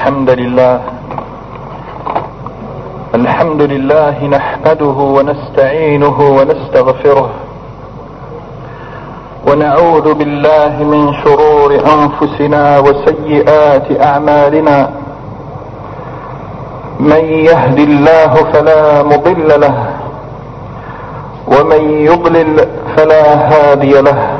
الحمد لله. الحمد لله نحمده ونستعينه ونستغفره. ونعوذ بالله من شرور أنفسنا وسيئات أعمالنا. من يهد الله فلا مضل له ومن يضلل فلا هادي له.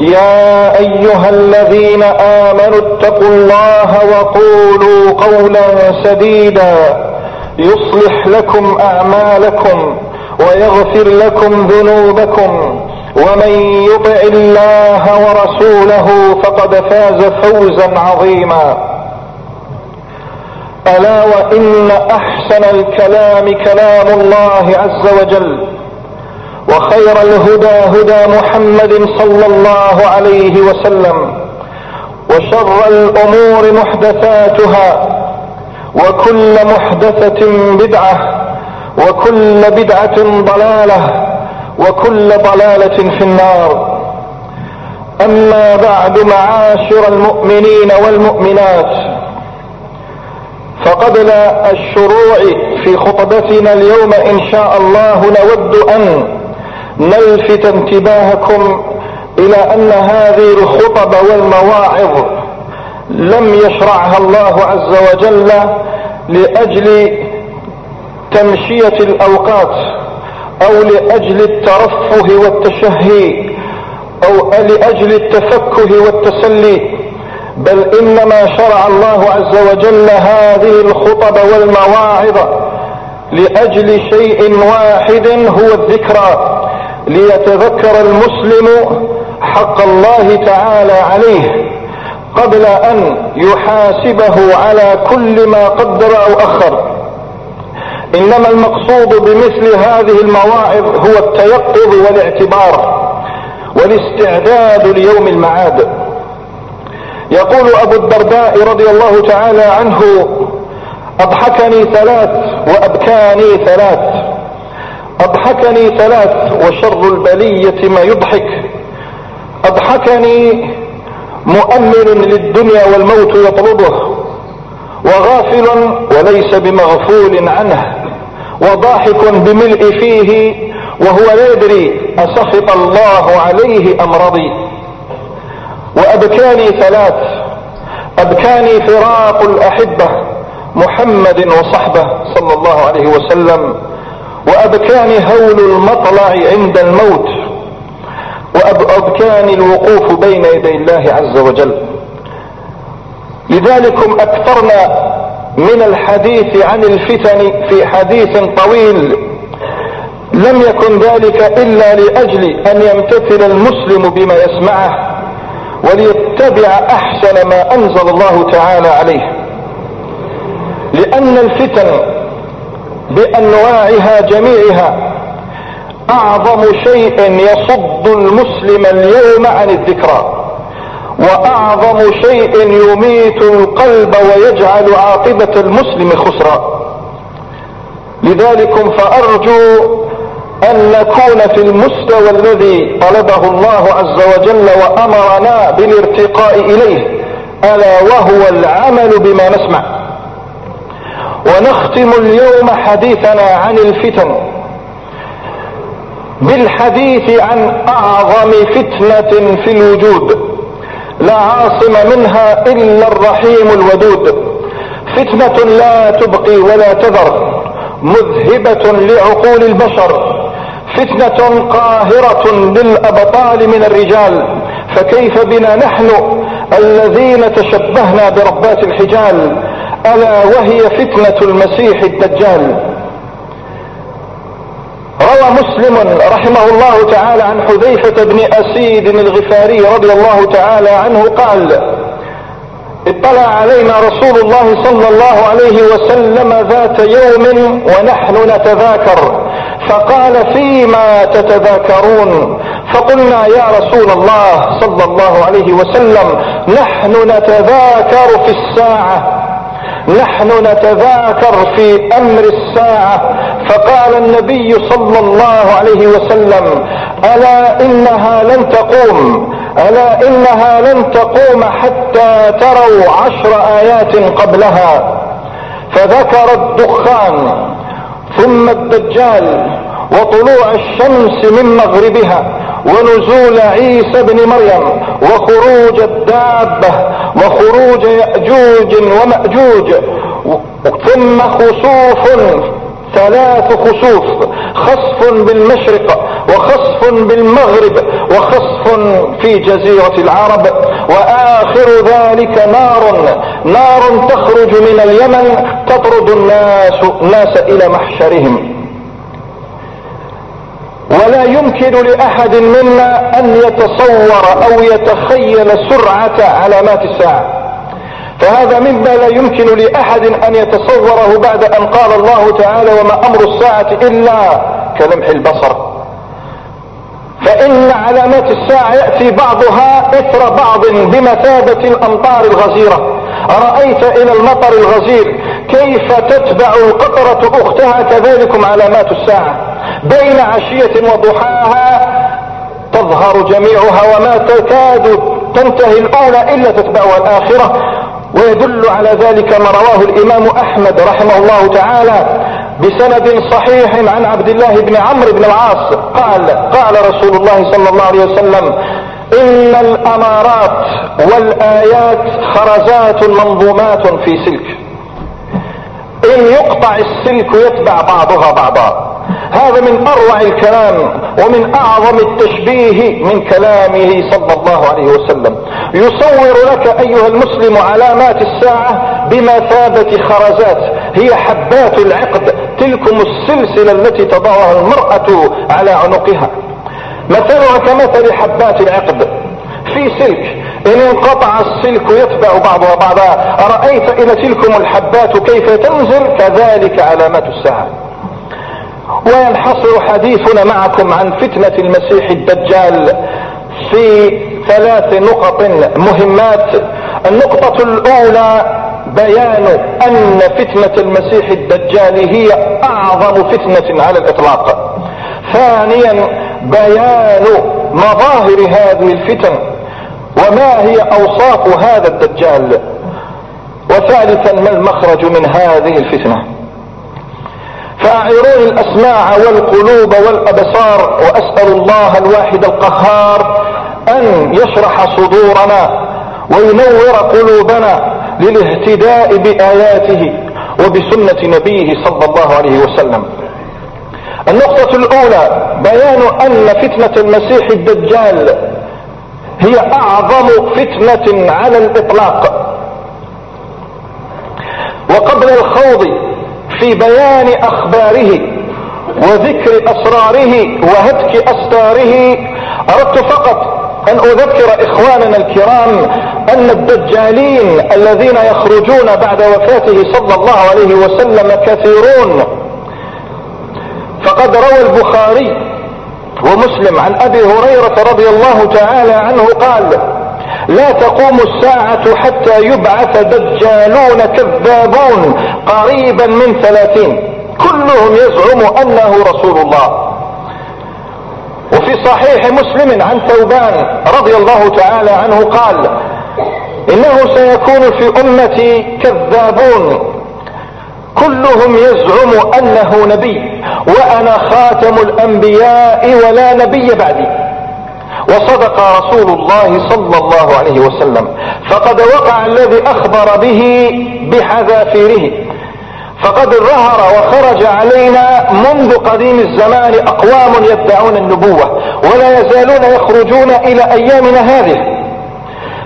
يا أيها الذين آمنوا اتقوا الله وقولوا قولا سديدا. يصلح لكم أعمالكم ويغفر لكم ذنوبكم. ومن يطع الله ورسوله فقد فاز فوزا عظيما. ألا وإن أحسن الكلام كلام الله عز وجل. وخير الهدى هدى محمد صلى الله عليه وسلم وشر الأمور محدثاتها وكل محدثة بدعة وكل بدعة ضلالة وكل ضلالة في النار. أما بعد معاشر المؤمنين والمؤمنات فقبل الشروع في خطبتنا اليوم إن شاء الله نود أن نلفت انتباهكم إلى أن هذه الخطب والمواعظ لم يشرعها الله عز وجل لأجل تمشية الأوقات أو لأجل الترفه والتشهي أو لأجل التفكه والتسلي بل إنما شرع الله عز وجل هذه الخطب والمواعظ لأجل شيء واحد هو الذكرى. ليتذكر المسلم حق الله تعالى عليه قبل أن يحاسبه على كل ما قدر أو أخر. إنما المقصود بمثل هذه المواعظ هو التيقظ والاعتبار والاستعداد ليوم المعاد. يقول أبو الدرداء رضي الله تعالى عنه أضحكني ثلاث وأبكاني ثلاث. أضحكني ثلاث وشر البلية ما يضحك. أضحكني مؤمل للدنيا والموت يطلبه وغافل وليس بمغفول عنه وضاحك بملء فيه وهو لا يدري أسخط الله عليه ام رضي وأبكاني ثلاث أبكاني فراق الأحبة محمد وصحبه صلى الله عليه وسلم. وابكاني هول المطلع عند الموت وابكاني الوقوف بين يدي الله عز وجل. لذلكم أكثرنا من الحديث عن الفتن في حديث طويل. لم يكن ذلك إلا لأجل أن يمتثل المسلم بما يسمعه وليتبع أحسن ما أنزل الله تعالى عليه. لأن الفتن بانواعها جميعها. أعظم شيء يصد المسلم اليوم عن الذكرى وأعظم شيء يميت القلب ويجعل عاقبة المسلم خسرا. لذلكم فأرجو أن نكون في المستوى الذي طلبه الله عز وجل وأمرنا بالارتقاء إليه ألا وهو العمل بما نسمع. ونختم اليوم حديثنا عن الفتن. بالحديث عن أعظم فتنة في الوجود. لا عاصم منها إلا الرحيم الودود. فتنة لا تبقي ولا تذر مذهبة لعقول البشر. فتنة قاهرة للأبطال من الرجال. فكيف بنا نحن الذين تشبهنا بربات الحجال؟ ألا وهي فتنة المسيح الدجال. روى مسلم رحمه الله تعالى عن حذيفة بن أسيد الغفاري رضي الله تعالى عنه قال اطلع علينا رسول الله صلى الله عليه وسلم ذات يوم ونحن نتذاكر فقال فيما تتذاكرون؟ فقلنا يا رسول الله صلى الله عليه وسلم نحن نتذاكر في الساعة. نحن نتذاكر في أمر الساعة. فقال النبي صلى الله عليه وسلم ألا إنها لن تقوم ألا إنها لن تقوم حتى تروا عشر آيات قبلها. فذكر الدخان ثم الدجال وطلوع الشمس من مغربها. ونزول عيسى بن مريم وخروج الدابة وخروج يأجوج ومأجوج ثم خسوف ثلاث خسوف خصف بالمشرق وخصف بالمغرب وخصف في جزيرة العرب وآخر ذلك نار نار تخرج من اليمن تطرد الناس الناس إلى محشرهم. ولا يمكن لأحد منا أن يتصور أو يتخيل سرعة علامات الساعة. فهذا مما لا يمكن لأحد أن يتصوره بعد أن قال الله تعالى وما أمر الساعة إلا كلمح البصر. فإن علامات الساعة يأتي بعضها إثر بعض بمثابة الأمطار الغزيرة. رأيت إلى المطر الغزير؟ كيف تتبع القطرة أختها؟ كذلكم علامات الساعة. بين عشية وضحاها تظهر جميعها وما تكاد تنتهي الاولى إلا تتبعها الآخرة. ويدل على ذلك ما رواه الإمام أحمد رحمه الله تعالى بسند صحيح عن عبد الله بن عمرو بن العاص. قال قال رسول الله صلى الله عليه وسلم إن الأمارات والآيات خرزات منظومات في سلك. إن يقطع السلك يتبع بعضها بعضا. هذا من أروع الكلام ومن أعظم التشبيه من كلامه صلى الله عليه وسلم. يصور لك أيها المسلم علامات الساعة بمثابة خرزات. هي حبات العقد تلكم السلسلة التي تضعها المرأة على عنقها. مثلها كمثل حبات العقد. في سلك إن انقطع السلك يتبع بعضها بعضا. أرأيت إلى تلكم الحبات كيف تنزل؟ كذلك علامات الساعة. وينحصر حديثنا معكم عن فتنة المسيح الدجال في ثلاث نقط مهمات. النقطة الأولى بيان أن فتنة المسيح الدجال هي أعظم فتنة على الإطلاق. ثانيا بيان مظاهر هذه الفتن وما هي أوصاف هذا الدجال. وثالثا ما المخرج من هذه الفتنة؟ فاعيروني الأسماع والقلوب والأبصار وأسأل الله الواحد القهار أن يشرح صدورنا وينور قلوبنا للاهتداء بآياته وبسنة نبيه صلى الله عليه وسلم. النقطة الأولى بيان أن فتنة المسيح الدجال هي أعظم فتنة على الإطلاق. وقبل الخوض في بيان أخباره وذكر أسراره وهتك أستاره أردت فقط أن أذكر إخواننا الكرام أن الدجالين الذين يخرجون بعد وفاته صلى الله عليه وسلم كثيرون. فقد روى البخاري ومسلم عن أبي هريرة رضي الله تعالى عنه قال لا تقوم الساعة حتى يبعث دجالون كذابون قريبا من ثلاثين. كلهم يزعم أنه رسول الله. وفي صحيح مسلم عن ثوبان رضي الله تعالى عنه قال إنه سيكون في أمتي كذابون. كلهم يزعم أنه نبي وأنا خاتم الأنبياء ولا نبي بعدي. وصدق رسول الله صلى الله عليه وسلم. فقد وقع الذي أخبر به بحذافيره. فقد ظهر وخرج علينا منذ قديم الزمان أقوام يدعون النبوة ولا يزالون يخرجون إلى أيامنا هذه.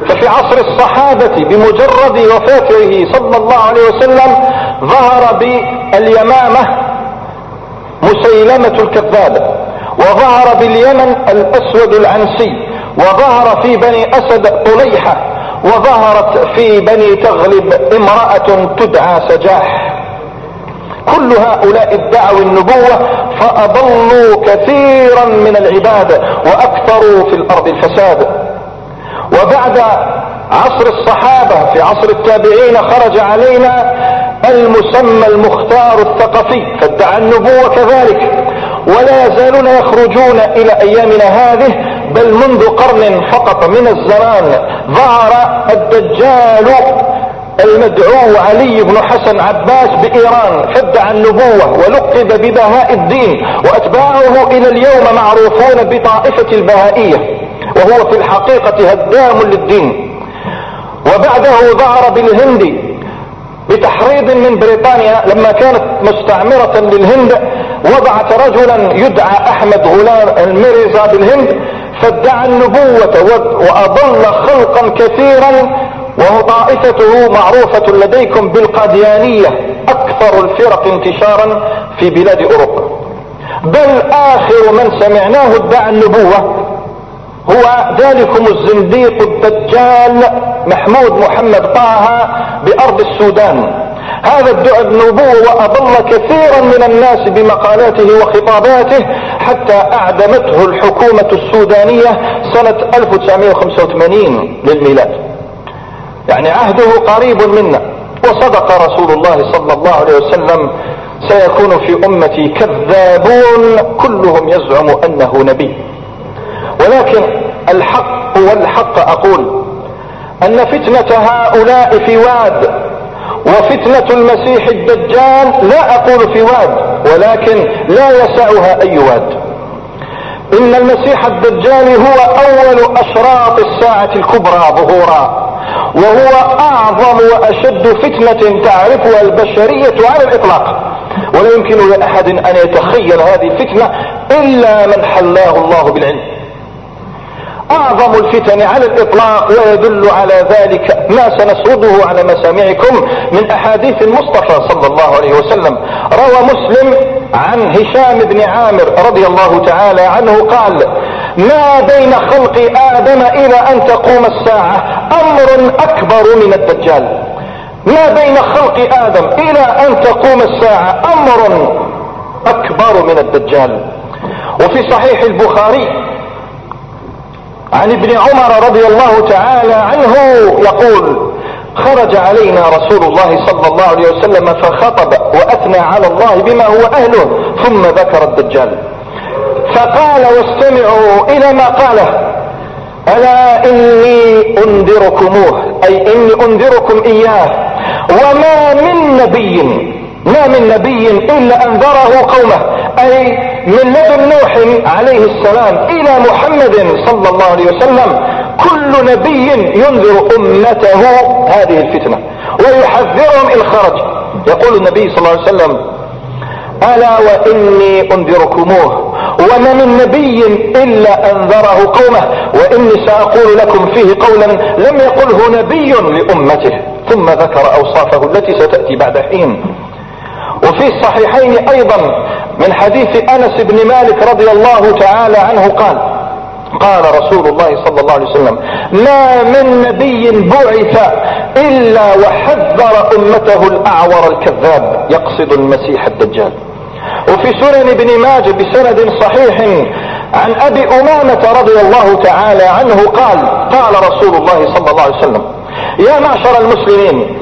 ففي عصر الصحابة بمجرد وفاته صلى الله عليه وسلم ظهر باليمامة مسيلمة الكذاب وظهر باليمن الأسود العنسي وظهر في بني أسد طليحة وظهرت في بني تغلب امرأة تدعى سجاح. كل هؤلاء ادعوا النبوة فأضلوا كثيرا من العباد وأكثروا في الأرض الفساد. وبعد عصر الصحابة في عصر التابعين خرج علينا المسمى المختار الثقفي فادعى النبوة كذلك. ولا يزالون يخرجون إلى أيامنا هذه بل منذ قرن فقط من الزمان ظهر الدجال المدعو علي بن حسن عباس بإيران فادعى النبوة ولقب ببهاء الدين وأتباعه إلى اليوم معروفون بطائفة البهائية وهو في الحقيقة هدام للدين. وبعده ظهر بالهند بتحريض من بريطانيا لما كانت مستعمرة للهند وضعت رجلا يدعى أحمد غلام المريزا بالهند فادعى النبوة وأضل خلقا كثيرا وطائفته معروفة لديكم بالقاديانية أكثر الفرق انتشارا في بلاد أوروبا. بل آخر من سمعناه ادعى النبوة هو ذلكم الزنديق الدجال محمود محمد طه بأرض السودان. هذا ادعى النبوة وأضل كثيرا من الناس بمقالاته وخطاباته حتى أعدمته الحكومة السودانية سنة 1985 للميلاد. يعني عهده قريب منا وصدق رسول الله صلى الله عليه وسلم سيكون في أمتي كذابون كلهم يزعم أنه نبي. ولكن الحق والحق أقول أن فتنة هؤلاء في واد وفتنة المسيح الدجال لا أقول في واد ولكن لا يسعها أي واد. إن المسيح الدجال هو أول أشراط الساعة الكبرى ظهورا وهو أعظم وأشد فتنة تعرفها البشرية على الإطلاق. ولا يمكن لأحد أن يتخيل هذه الفتنة إلا من حلاه الله بالعلم. أعظم الفتن على الإطلاق ويدل على ذلك ما سنسرده على مسامعكم من أحاديث المصطفى صلى الله عليه وسلم. روى مسلم عن هشام بن عامر رضي الله تعالى عنه قال ما بين خلق آدم إلى أن تقوم الساعة أمر أكبر من الدجال. ما بين خلق آدم إلى أن تقوم الساعة أمر أكبر من الدجال. وفي صحيح البخاري عن ابن عمر رضي الله تعالى عنه يقول خرج علينا رسول الله صلى الله عليه وسلم فخطب وأثنى على الله بما هو أهله ثم ذكر الدجال. فقال واستمعوا إلى ما قاله. ألا إني أنذركموه أي إني أنذركم إياه وما من نبي ما من نبي إلا أنذره قومه أي من لدن نوح عليه السلام إلى محمد صلى الله عليه وسلم. كل نبي ينذر أمته هذه الفتنة ويحذرهم ان خرج يقول النبي صلى الله عليه وسلم ألا وإني أنذركموه وما من نبي إلا أنذره قومه وإني سأقول لكم فيه قولا لم يقله نبي لأمته. ثم ذكر أوصافه التي ستأتي بعد حين. وفي الصحيحين أيضا من حديث أنس بن مالك رضي الله تعالى عنه قال قال رسول الله صلى الله عليه وسلم ما من نبي بعث إلا وحذر أمته الأعور الكذاب. يقصد المسيح الدجال. وفي سنن ابن ماجه بسند صحيح عن أبي أمامة رضي الله تعالى عنه قال قال رسول الله صلى الله عليه وسلم يا معشر المسلمين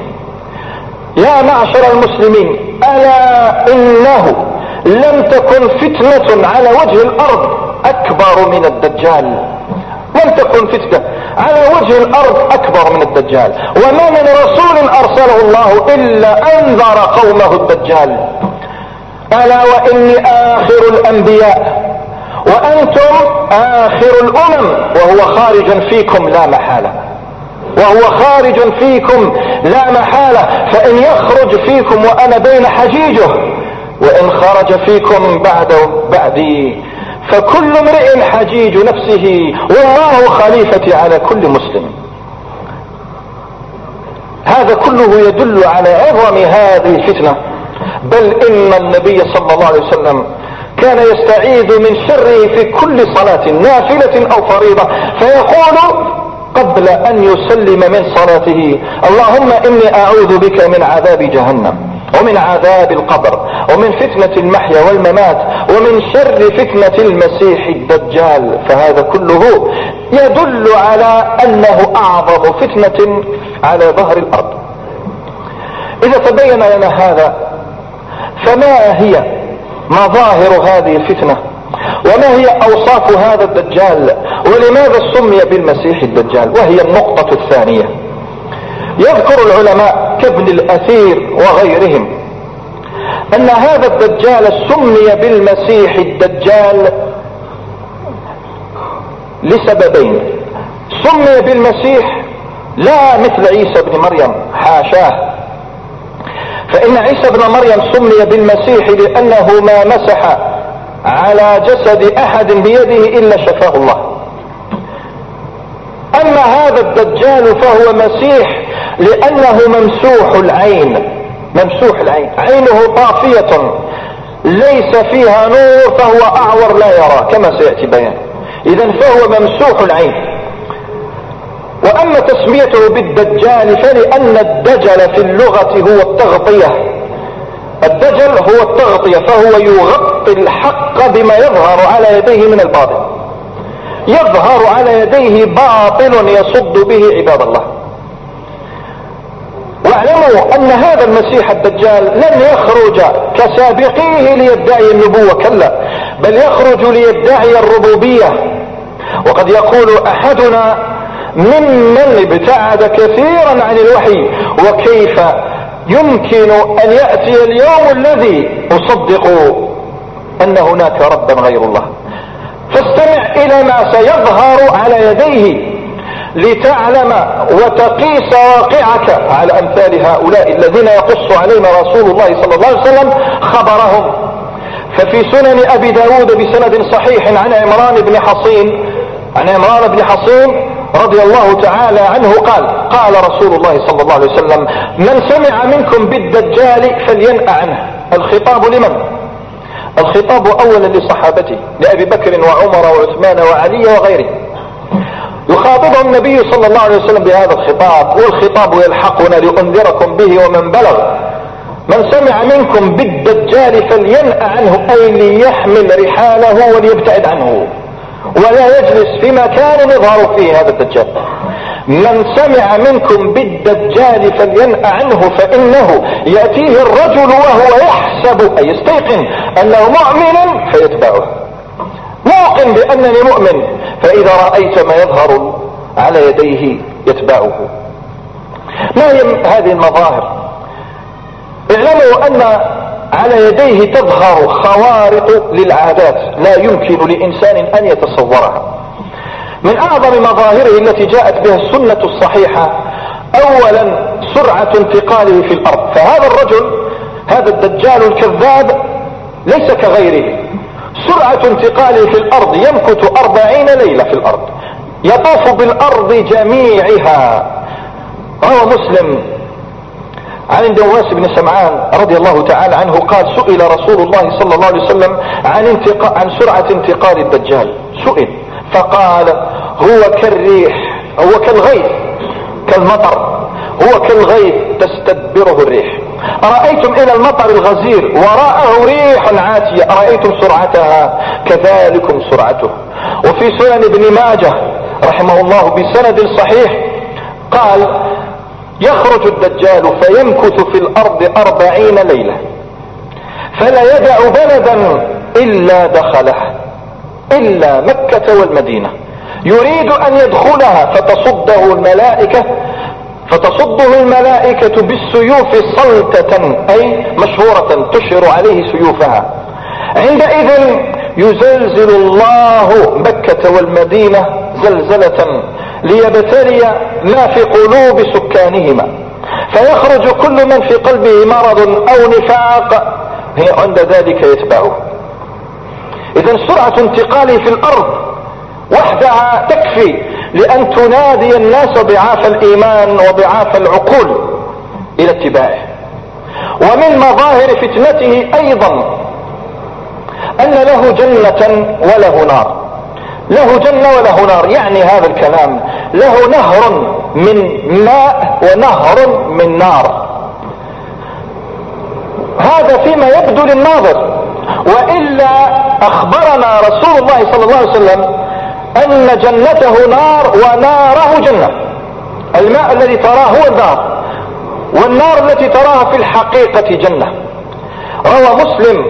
يا معشر المسلمين ألا إنه لم تكن فتنة على وجه الأرض أكبر من الدجال. لم تكن فتنة على وجه الأرض أكبر من الدجال. وما من رسول أرسله الله إلا أنذر قومه الدجال. ألا وإني آخر الأنبياء. وأنتم آخر الأمم. وهو خارج فيكم لا محالة. وهو خارج فيكم لا محالة. فإن يخرج فيكم وأنا بين حجيجه وإن خرج فيكم بعد بعدي فكل امرئ حجيج نفسه والله خليفتي على كل مسلم. هذا كله يدل على عظم هذه الفتنة. بل إن النبي صلى الله عليه وسلم كان يستعيذ من شره في كل صلاة نافلة أو فريضة. فيقول قبل أن يسلم من صلاته اللهم إني أعوذ بك من عذاب جهنم. ومن عذاب القبر ومن فتنة المحيا والممات ومن شر فتنة المسيح الدجال. فهذا كله يدل على أنه أعظم فتنة على ظهر الأرض. إذا تبين لنا هذا فما هي مظاهر هذه الفتنة؟ وما هي أوصاف هذا الدجال؟ ولماذا سمي بالمسيح الدجال؟ وهي النقطة الثانية. يذكر العلماء كابن الأثير وغيرهم أن هذا الدجال سمي بالمسيح الدجال لسببين. سمي بالمسيح لا مثل عيسى بن مريم حاشاه. فإن عيسى بن مريم سمي بالمسيح لأنه ما مسح على جسد أحد بيده إلا شفاه الله. اما هذا الدجال فهو مسيح لأنه ممسوح العين. ممسوح العين. عينه طافية. ليس فيها نور فهو أعور لا يرى كما سيأتي بيان. اذا فهو ممسوح العين. وأما تسميته بالدجال فلأن الدجل في اللغة هو التغطية. الدجل هو التغطية فهو يغطي الحق بما يظهر على يديه من الباطل. يظهر على يديه باطل يصد به عباد الله. واعلموا أن هذا المسيح الدجال لن يخرج كسابقيه ليدعي النبوة كلا بل يخرج ليدعي الربوبية. وقد يقول أحدنا ممن ابتعد كثيرا عن الوحي وكيف يمكن أن يأتي اليوم الذي أصدق أن هناك ربا غير الله؟ فاستمع إلى ما سيظهر على يديه لتعلم وتقيس واقعك على أمثال هؤلاء الذين يقص علينا رسول الله صلى الله عليه وسلم خبرهم. ففي سنن أبي داود بسند صحيح عن عمران بن حصين عن عمران بن حصين رضي الله تعالى عنه قال قال رسول الله صلى الله عليه وسلم من سمع منكم بالدجال فلينأ عنه. الخطاب لمن؟ الخطاب اولا لصحابته لأبي بكر وعمر وعثمان وعلي وغيره. يخاطبهم النبي صلى الله عليه وسلم بهذا الخطاب والخطاب يلحقنا لأنذركم به ومن بلغ. من سمع منكم بالدجال فلينأ عنه أي ليحمل رحاله وليبتعد عنه ولا يجلس في مكان يظهر فيه هذا الدجال. من سمع منكم بالدجال فلينأ عنه فإنه يأتيه الرجل وهو يحسب. أي يستيقن أنه مؤمن فيتبعه. موقن بأنني مؤمن فإذا رأيت ما يظهر على يديه يتبعه. ما هي هذه المظاهر؟ اعلموا أن على يديه تظهر خوارق للعادات لا يمكن لإنسان أن يتصورها. من أعظم مظاهره التي جاءت بها السنة الصحيحة أولا سرعة انتقاله في الأرض. فهذا الرجل هذا الدجال الكذاب ليس كغيره. سرعة انتقاله في الأرض يمكث أربعين ليلة في الأرض. يطوف بالأرض جميعها. روى مسلم عن النواس بن سمعان رضي الله تعالى عنه قال سئل رسول الله صلى الله عليه وسلم عن, انتقا عن سرعة انتقال الدجال. سئل. فقال هو كالريح هو كالغيث كالمطر هو كالغيث تستدبره الريح. أرأيتم إلى المطر الغزير؟ وراءه ريح عاتية. أرأيتم سرعتها؟ كذلكم سرعته. وفي سنن ابن ماجه رحمه الله بسند صحيح قال يخرج الدجال فيمكث في الأرض أربعين ليلة فلا يدع بلدا إلا دخله. إلا مكة والمدينة. يريد أن يدخلها فتصده الملائكة فتصده الملائكة بالسيوف صلتة أي مشهورة تشهر عليه سيوفها. عندئذ يزلزل الله مكة والمدينة زلزلة ليبتلي ما في قلوب سكانهما. فيخرج كل من في قلبه مرض أو نفاق. عند ذلك يتبعه. اذا سرعة انتقاله في الأرض وحدها تكفي لأن تنادي الناس ضعاف الإيمان وضعاف العقول إلى اتباعه. ومن مظاهر فتنته أيضا أن له جنة وله نار. له جنة وله نار يعني هذا الكلام. له نهر من ماء ونهر من نار. هذا فيما يبدو للناظر. وإلا أخبرنا رسول الله صلى الله عليه وسلم أن جنته نار وناره جنة. الماء الذي تراه هو النار والنار التي تراها في الحقيقة جنة. روى مسلم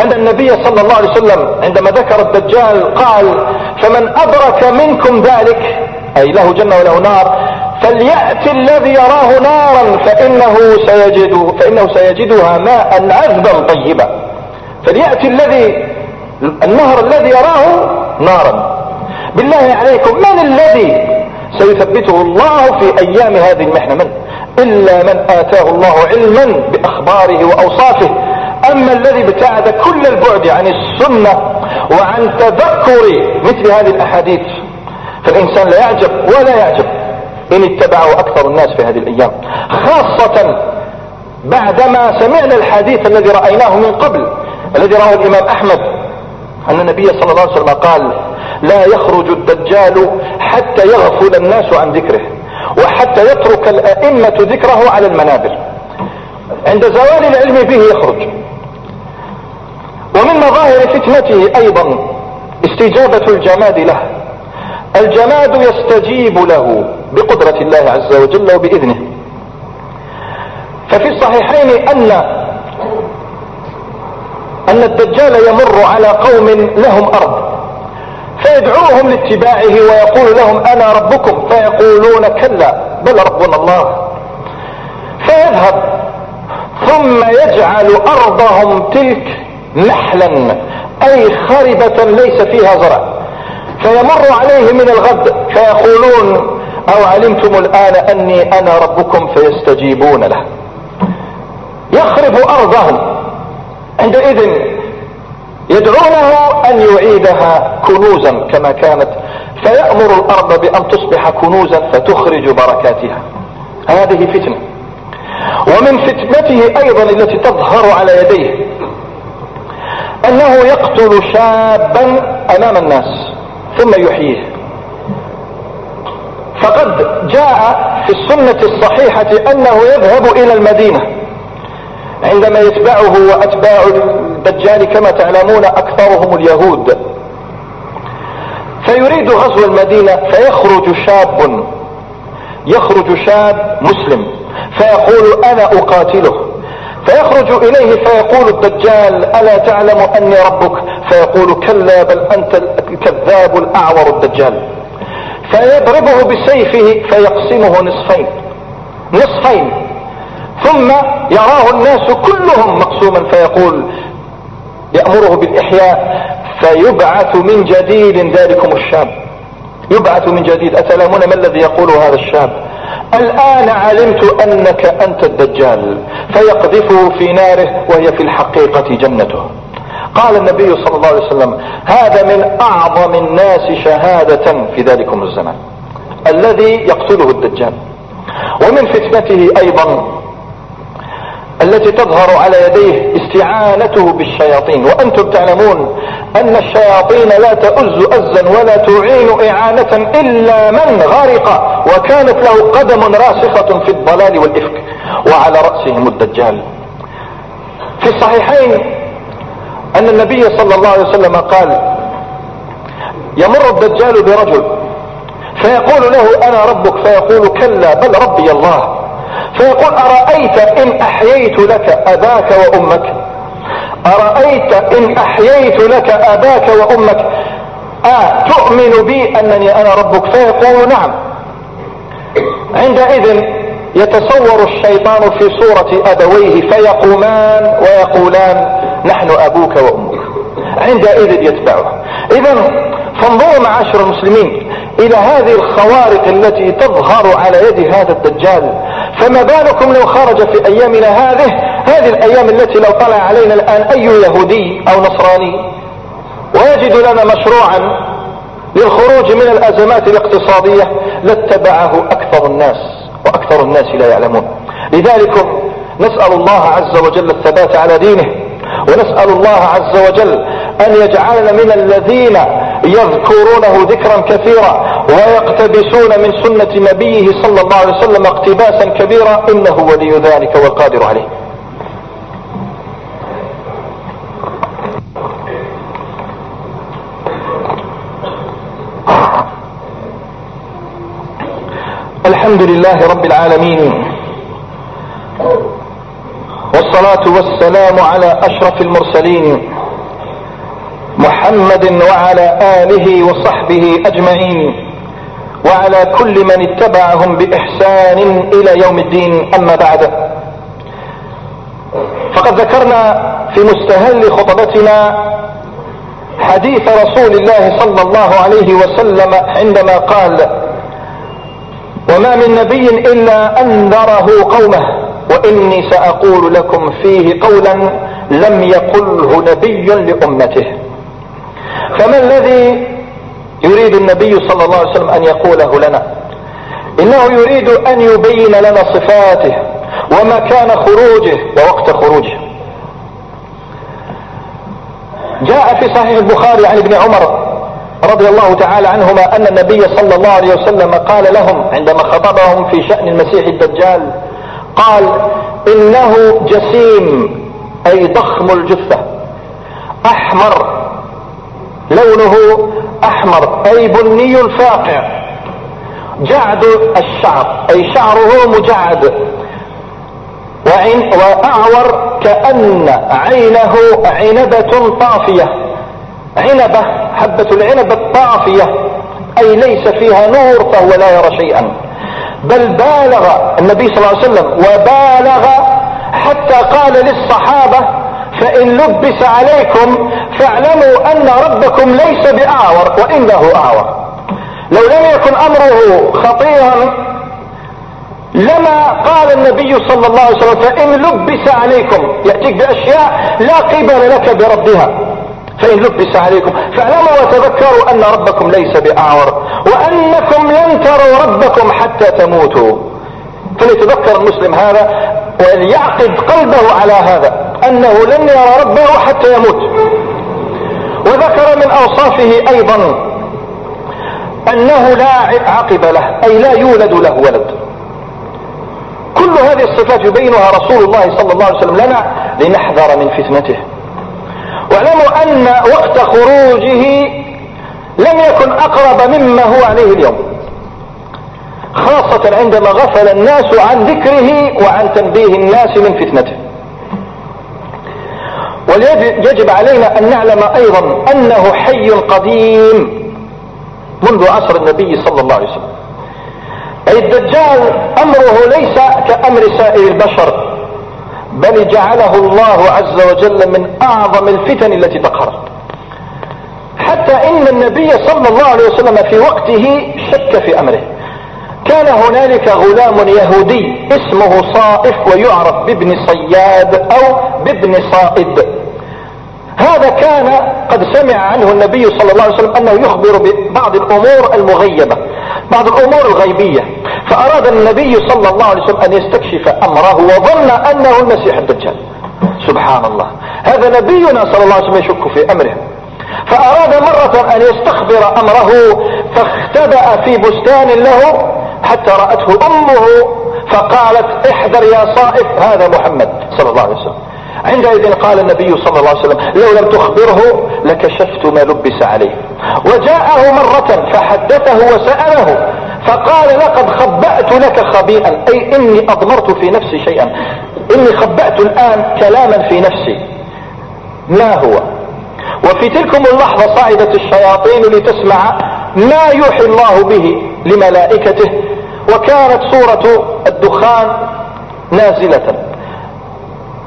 أن النبي صلى الله عليه وسلم عندما ذكر الدجال قال فمن أدرك منكم ذلك أي له جنة وله نار فليأتي الذي يراه نارا فإنه سيجد فإنه سيجدها ماء عذبا طيبا. فليأتي الذي النهر الذي يراه نارا. بالله عليكم من الذي سيثبته الله في أيام هذه المحنة؟ من؟ إلا من آتاه الله علما بأخباره وأوصافه. أما الذي ابتعد كل البعد عن السنة وعن تذكر مثل هذه الأحاديث فالإنسان لا يعجب ولا يعجب. إن اتبعوا أكثر الناس في هذه الأيام. خاصة بعدما سمعنا الحديث الذي رأيناه من قبل الذي رواه الإمام أحمد أن النبي صلى الله عليه وسلم قال لا يخرج الدجال حتى يغفل الناس عن ذكره وحتى يترك الأئمة ذكره على المنابر. عند زوال العلم به يخرج. ومن مظاهر فتنته أيضا استجابة الجماد له. الجماد يستجيب له بقدرة الله عز وجل وبإذنه. ففي الصحيحين أن أن الدجال يمر على قوم لهم أرض فيدعوهم لاتباعه ويقول لهم أنا ربكم فيقولون كلا بل ربنا الله. فيذهب ثم يجعل أرضهم تلك نحلا أي خربة ليس فيها زرع. فيمر عليه من الغد. فيقولون أو علمتم الآن أني أنا ربكم فيستجيبون له. يخرب أرضهم. عندئذ يدعونه أن يعيدها كنوزا كما كانت. فيأمر الأرض بأن تصبح كنوزا فتخرج بركاتها. هذه فتنة. ومن فتنته أيضا التي تظهر على يديه أنه يقتل شابا أمام الناس. ثم يحييه. فقد جاء في السنة الصحيحة أنه يذهب إلى المدينة عندما يتبعه وأتباع الدجال كما تعلمون أكثرهم اليهود. فيريد غزو المدينة فيخرج شاب يخرج شاب مسلم فيقول أنا أقاتله. فيخرج إليه فيقول الدجال ألا تعلم أني ربك؟ فيقول كلا بل أنت الكذاب الأعور الدجال. فيضربه بسيفه فيقسمه نصفين نصفين. ثم يراه الناس كلهم مقسوما فيقول يأمره بالإحياء فيبعث من جديد ذلكم الشاب يبعث من جديد. أتلامون ما الذي يقول هذا الشاب؟ الآن علمت أنك أنت الدجال فيقذفه في ناره وهي في الحقيقة جنته. قال النبي صلى الله عليه وسلم هذا من أعظم الناس شهادة في ذلكم الزمان الذي يقتله الدجال. ومن فتنته أيضا التي تظهر على يديه استعانته بالشياطين. وأنتم تعلمون أن الشياطين لا تؤز أزا ولا تعين إعانة إلا من غرق وكانت له قدم راسخة في الضلال والإفك وعلى رأسهم الدجال. في الصحيحين أن النبي صلى الله عليه وسلم قال يمر الدجال برجل فيقول له أنا ربك؟ فيقول كلا بل ربي الله. فيقول أرأيت إن أحييت لك أباك وأمك؟ أرأيت إن أحييت لك أباك وأمك؟ آه تؤمن بي أنني أنا ربك؟ فيقول نعم. عندئذ يتصور الشيطان في صورة أبويه فيقومان ويقولان نحن أبوك وأمك. عندئذ يتبعه. إذا فانظروا معاشر المسلمين إلى هذه الخوارق التي تظهر على يد هذا الدجال. فما بالكم لو خرج في أيامنا هذه؟ هذه الأيام التي لو طلع علينا الآن أي يهودي أو نصراني؟ ويجد لنا مشروعا للخروج من الأزمات الاقتصادية لاتبعه أكثر الناس وأكثر الناس لا يعلمون. لذلك نسأل الله عز وجل الثبات على دينه ونسأل الله عز وجل أن يجعلنا من الذين يذكرونه ذكرا كثيرا ويقتبسون من سنة نبيه صلى الله عليه وسلم اقتباسا كبيرا إنه ولي ذلك والقادر عليه. الحمد لله رب العالمين والصلاة والسلام على أشرف المرسلين محمد وعلى آله وصحبه أجمعين وعلى كل من اتبعهم بإحسان إلى يوم الدين أما بعد. فقد ذكرنا في مستهل خطبتنا حديث رسول الله صلى الله عليه وسلم عندما قال وما من نبي إلا أنذره قومه وإني سأقول لكم فيه قولا لم يقله نبي لأمته. فما الذي يريد النبي صلى الله عليه وسلم أن يقوله لنا؟ إنه يريد أن يبين لنا صفاته ومكان خروجه ووقت خروجه. جاء في صحيح البخاري عن ابن عمر رضي الله تعالى عنهما أن النبي صلى الله عليه وسلم قال لهم عندما خطبهم في شأن المسيح الدجال قال إنه جسيم أي ضخم الجثة أحمر لونه أحمر أي بني الفاقع جعد الشعر أي شعره مجعد. وعين وأعور كأن عينه عنبة طافية. عنبة حبة العنب الطافية. أي ليس فيها نور فهو لا يرى شيئا. بل بالغ النبي صلى الله عليه وسلم وبالغ حتى قال للصحابة فإن لبس عليكم فاعلموا أن ربكم ليس باعور وانه اعور لو لم يكن أمره خطيرا لما قال النبي صلى الله عليه وسلم فإن لبس عليكم يأتيك بأشياء لا قبل لك بردها فإن لبس عليكم فاعلموا وتذكروا أن ربكم ليس بأعور وأنكم لن تروا ربكم حتى تموتوا. فليتذكر المسلم هذا وليعقد قلبه على هذا. أنه لن يرى ربه حتى يموت. وذكر من أوصافه أيضا أنه لا عقب له أي لا يولد له ولد. كل هذه الصفات يبينها رسول الله صلى الله عليه وسلم لنا لنحذر من فتنته. واعلموا أن وقت خروجه لم يكن أقرب مما هو عليه اليوم. خاصة عندما غفل الناس عن ذكره وعن تنبيه الناس من فتنته. ويجب علينا أن نعلم أيضا أنه حي قديم منذ عصر النبي صلى الله عليه وسلم. أي الدجال أمره ليس كأمر سائر البشر بل جعله الله عز وجل من أعظم الفتن التي تقهر حتى إن النبي صلى الله عليه وسلم في وقته شك في أمره. كان هنالك غلام يهودي اسمه صائف ويعرف بابن صياد أو بابن صائد. هذا كان قد سمع عنه النبي صلى الله عليه وسلم أنه يخبر ببعض الأمور المغيبة بعض الأمور الغيبية. فأراد النبي صلى الله عليه وسلم أن يستكشف أمره وظن أنه المسيح الدجال. سبحان الله هذا نبينا صلى الله عليه وسلم يشك في أمره. فأراد مرة أن يستخبر أمره فاختبأ في بستان له حتى رأته أمه فقالت احذر يا صائف هذا محمد صلى الله عليه وسلم. عندئذ قال النبي صلى الله عليه وسلم لو لم تخبره لكشفت ما لبس عليه. وجاءه مرة فحدثه وسأله فقال لقد خبأت لك خبيئا أي إني أضمرت في نفسي شيئا. إني خبأت الآن كلاما في نفسي. ما هو؟ وفي تلكم اللحظة صعدت الشياطين لتسمع ما يوحي الله به لملائكته وكانت صورة الدخان نازلة.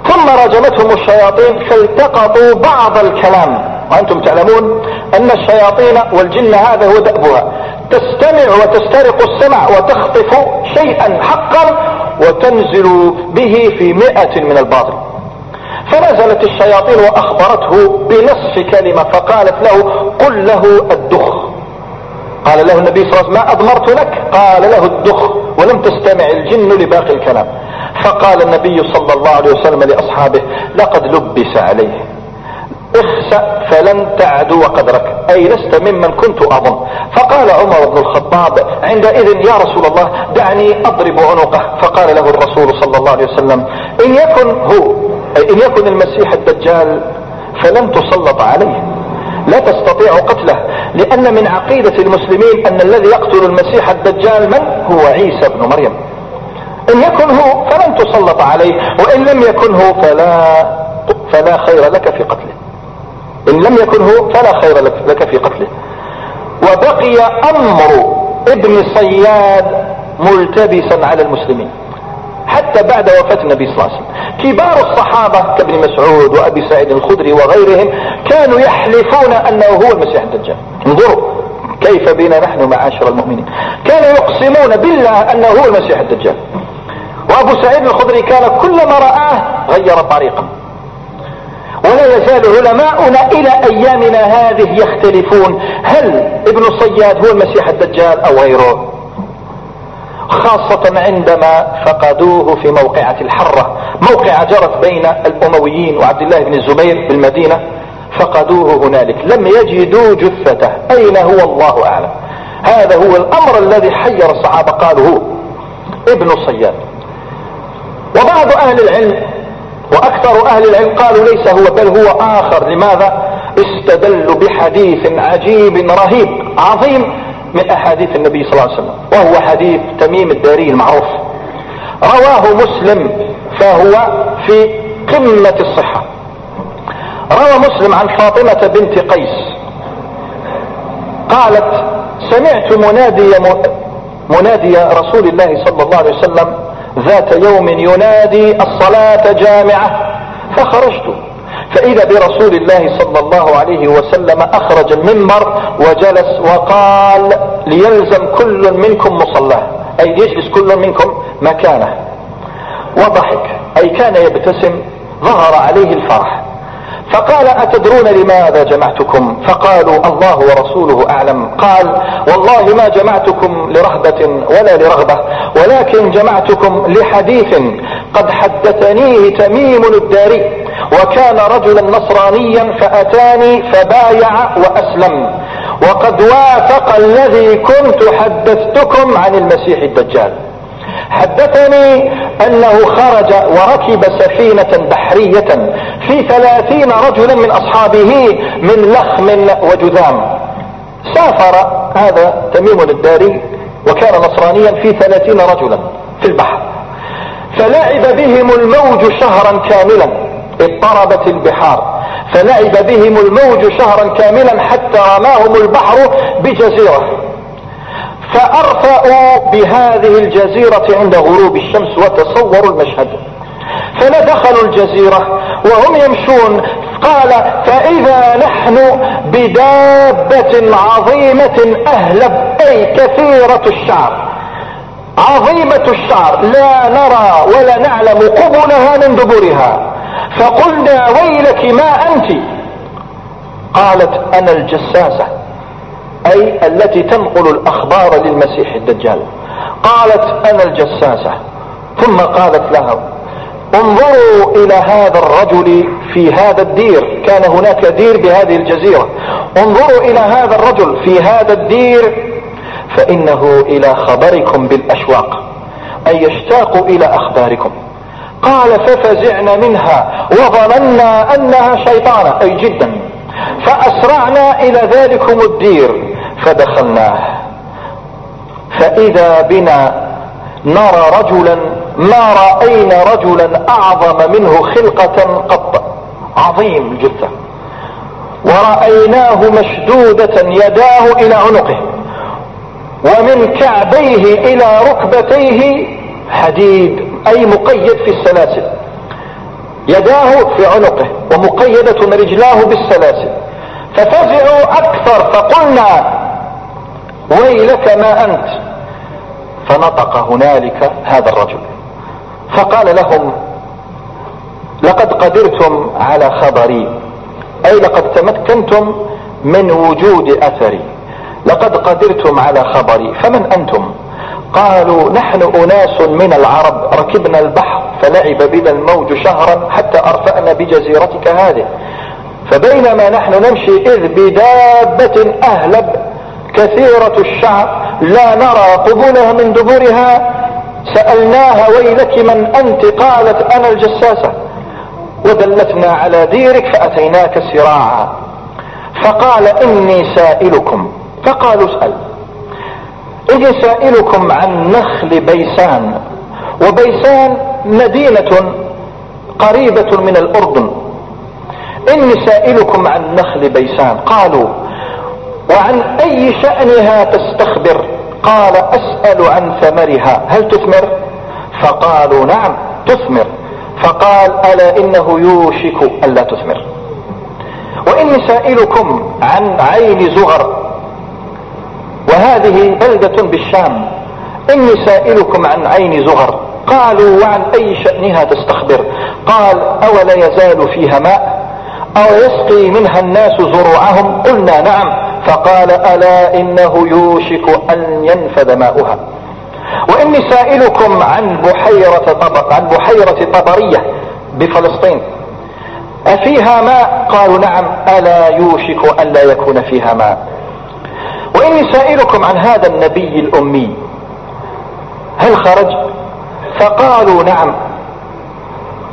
ثم رجمتهم الشياطين فالتقطوا بعض الكلام. وأنتم تعلمون أن الشياطين والجن هذا هو دأبها. تستمع وتسترق السمع وتخطف شيئا حقا وتنزل به في مئة من الباطل. فنزلت الشياطين وأخبرته بنصف كلمة فقالت له قل له الدخ. قال له النبي صلى الله عليه وسلم ما أضمرت لك؟ قال له الدخ ولم تستمع الجن لباقي الكلام. فقال النبي صلى الله عليه وسلم لأصحابه لقد لبس عليه. اخسأ فلن تعدو قدرك أي لست ممن كنت اظن فقال عمر بن الخطاب عندئذ يا رسول الله دعني أضرب عنقه. فقال له الرسول صلى الله عليه وسلم إن يكن هو أي إن يكن المسيح الدجال فلن تسلط عليه. لا تستطيع قتله لأن من عقيدة المسلمين أن الذي يقتل المسيح الدجال من؟ هو عيسى بن مريم. إن يكن هو فلن تسلط عليه وإن لم يكن هو فلا فلا خير لك في قتله. إن لم يكن هو فلا خير لك في قتله. وبقي أمر ابن صياد ملتبسا على المسلمين. حتى بعد وفاة النبي صلى الله عليه وسلم. كبار الصحابة كابن مسعود وأبي سعيد الخدري وغيرهم كانوا يحلفون أنه هو المسيح الدجال. انظروا كيف بنا نحن معاشر المؤمنين. كانوا يقسمون بالله أنه هو المسيح الدجال. وأبو سعيد الخدري كان كلما رآه غير طريقا ولا يزال علماؤنا إلى أيامنا هذه يختلفون. هل ابن صياد هو المسيح الدجال أو غيره؟ خاصة عندما فقدوه في موقعة الحرة. موقعة جرت بين الأمويين وعبد الله بن الزبير بالمدينة. فقدوه هنالك. لم يجدوا جثته. أين هو الله أعلم. هذا هو الأمر الذي حير الصحابة. قالوا هو ابن صياد وبعض أهل العلم وأكثر أهل العلم قالوا ليس هو بل هو آخر. لماذا؟ استدلوا بحديث عجيب رهيب عظيم. من أحاديث النبي صلى الله عليه وسلم وهو حديث تميم الداري المعروف. رواه مسلم فهو في قمة الصحة. روى مسلم عن فاطمة بنت قيس. قالت سمعت منادي منادي رسول الله صلى الله عليه وسلم ذات يوم ينادي الصلاة جامعة فخرجت. فإذا برسول الله صلى الله عليه وسلم أخرج المنبر وجلس وقال ليلزم كل منكم مصلاه أي يجلس كل منكم مكانه. وضحك أي كان يبتسم ظهر عليه الفرح. فقال أتدرون لماذا جمعتكم؟ فقالوا الله ورسوله أعلم. قال والله ما جمعتكم لرهبة ولا لرغبة ولكن جمعتكم لحديث قد حدثنيه تميم الداري وكان رجلا نصرانيا فأتاني فبايع وأسلم وقد وافق الذي كنت حدثتكم عن المسيح الدجال. حدثني أنه خرج وركب سفينة بحرية في ثلاثين رجلا من أصحابه من لخم وجذام. سافر هذا تميم الداري وكان نصرانيا في ثلاثين رجلا في البحر. فلعب بهم الموج شهرا كاملا اضطربت البحار. فلعب بهم الموج شهرا كاملا حتى رماهم البحر بجزيرة. فارفأوا بهذه الجزيرة عند غروب الشمس وتصوروا المشهد. فندخلوا الجزيرة وهم يمشون؟ قال فإذا نحن بدابة عظيمة أهلب أي كثيرة الشعر. عظيمة الشعر لا نرى ولا نعلم قبلها من دبرها. فقلنا ويلك ما أنت؟ قالت أنا الجساسة. أي التي تنقل الأخبار للمسيح الدجال. قالت أنا الجساسة. ثم قالت لها انظروا إلى هذا الرجل في هذا الدير. كان هناك دير بهذه الجزيرة. انظروا إلى هذا الرجل في هذا الدير فإنه إلى خبركم بالأشواق أي يشتاق إلى أخباركم. قال ففزعنا منها وظننا أنها شيطانة أي جدا. فأسرعنا إلى ذلكم الدير فدخلناه. فإذا بنا نرى رجلا ما رأينا رجلا أعظم منه خلقة قط عظيم الجثة ورأيناه مشدودة يداه إلى عنقه ومن كعبيه إلى ركبتيه حديد أي مقيد في السلاسل. يداه في عنقه ومقيدة رجلاه بالسلاسل. ففزعوا أكثر فقلنا ويلك ما أنت. فنطق هنالك هذا الرجل. فقال لهم لقد قدرتم على خبري أي لقد تمكنتم من وجود أثري. لقد قدرتم على خبري فمن أنتم؟ قالوا نحن أناس من العرب ركبنا البحر فلعب بنا الموج شهرا حتى أرفأنا بجزيرتك هذه. فبينما نحن نمشي إذ بدابة أهلب كثيرة الشعر لا نرى قبولها من دبرها سألناها ويلك من أنت؟ قالت أنا الجساسة. ودلتنا على ديرك فأتيناك سراعا. فقال إني سائلكم. فقالوا اسأل. إني سائلكم عن نخل بيسان وبيسان مدينة قريبة من الأردن. إني سائلكم عن نخل بيسان. قالوا وعن أي شأنها تستخبر؟ قال أسأل عن ثمرها. هل تثمر؟ فقالوا نعم تثمر. فقال ألا إنه يوشك ألا تثمر. وإني سائلكم عن عين زغر. وهذه بلدة بالشام. إني سائلكم عن عين زغر قالوا وعن أي شأنها تستخبر؟ قال أولا يزال فيها ماء؟ أو يسقي منها الناس زروعهم؟ قلنا نعم. فقال ألا إنه يوشك أن ينفذ ماؤها. وإني سائلكم عن بحيرة طبر عن بحيرة طبرية بفلسطين. أفيها ماء؟ قالوا نعم. ألا يوشك أن لا يكون فيها ماء. وإني سائلكم عن هذا النبي الأمي. هل خرج فقالوا نعم.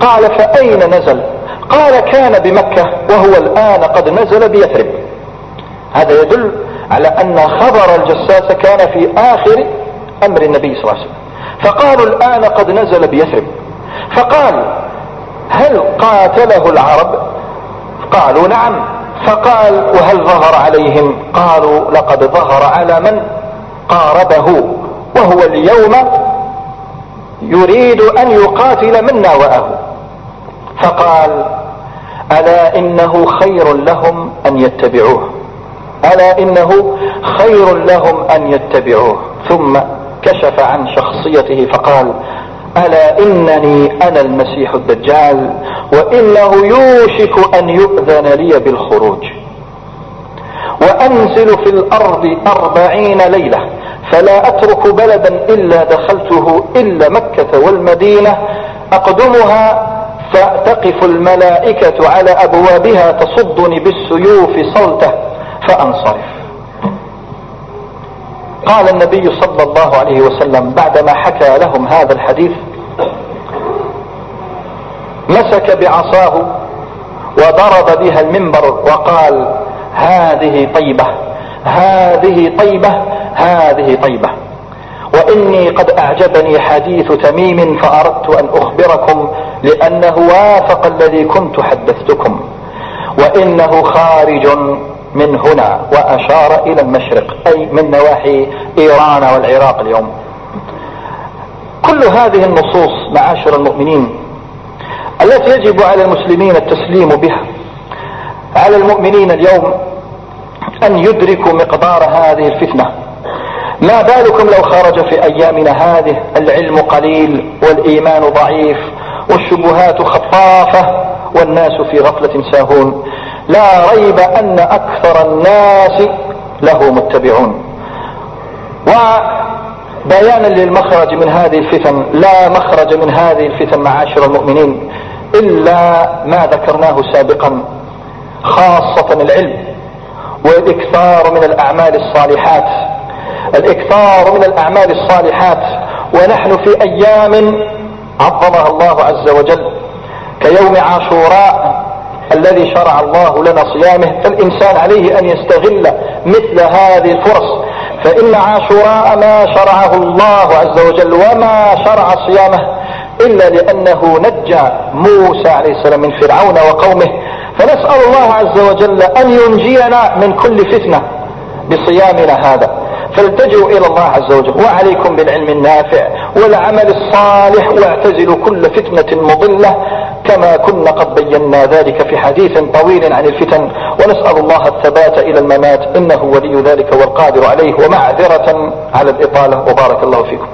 قال فأين نزل؟ قال كان بمكة وهو الآن قد نزل بيثرب. هذا يدل على أن خبر الجساس كان في آخر أمر النبي صلى الله عليه وسلم. فقالوا الآن قد نزل بيثرب. فقال هل قاتله العرب؟ قالوا نعم. فقال وهل ظهر عليهم؟ قالوا لقد ظهر على من قاربه وهو اليوم يريد أن يقاتل من ناوأه فقال ألا إنه خير لهم أن يتبعوه ألا إنه خير لهم أن يتبعوه. ثم كشف عن شخصيته فقال ألا إنني أنا المسيح الدجال وإنه يوشك أن يؤذن لي بالخروج. وأنزل في الأرض أربعين ليلة فلا أترك بلدا إلا دخلته إلا مكة والمدينة. أقدمها فتقف الملائكة على أبوابها تصدني بالسيوف صلته فأنصرف. قال النبي صلى الله عليه وسلم بعدما حكى لهم هذا الحديث مسك بعصاه وضرب بها المنبر وقال هذه طيبة هذه طيبة هذه طيبة. وإني قد أعجبني حديث تميم فأردت أن أخبركم لأنه وافق الذي كنت حدثتكم. وإنه خارج من هنا وأشار إلى المشرق أي من نواحي إيران والعراق اليوم. كل هذه النصوص معاشر المؤمنين التي يجب على المسلمين التسليم بها على المؤمنين اليوم أن يدركوا مقدار هذه الفتنة. ما بالكم لو خرج في أيامنا هذه العلم قليل والإيمان ضعيف والشبهات خفافة والناس في غفلة ساهون؟ لا ريب أن أكثر الناس له متبعون. وبيانا للمخرج من هذه الفتن لا مخرج من هذه الفتن معاشر المؤمنين. إلا ما ذكرناه سابقا خاصة العلم والإكثار من الأعمال الصالحات. الإكثار من الأعمال الصالحات. ونحن في أيام عظمها الله عز وجل كيوم عاشوراء الذي شرع الله لنا صيامه. فالإنسان عليه أن يستغل مثل هذه الفرص. فإن عاشوراء ما شرعه الله عز وجل وما شرع صيامه إلا لأنه نجى موسى عليه السلام من فرعون وقومه. فنسأل الله عز وجل أن ينجينا من كل فتنة بصيامنا هذا. فالتجئوا إلى الله عز وجل. وعليكم بالعلم النافع والعمل الصالح. واعتزلوا كل فتنة مضلة كما كنا قد بينا ذلك في حديث طويل عن الفتن. ونسأل الله الثبات إلى الممات. إنه ولي ذلك والقادر عليه. ومعذرة على الإطالة. وبارك الله فيكم.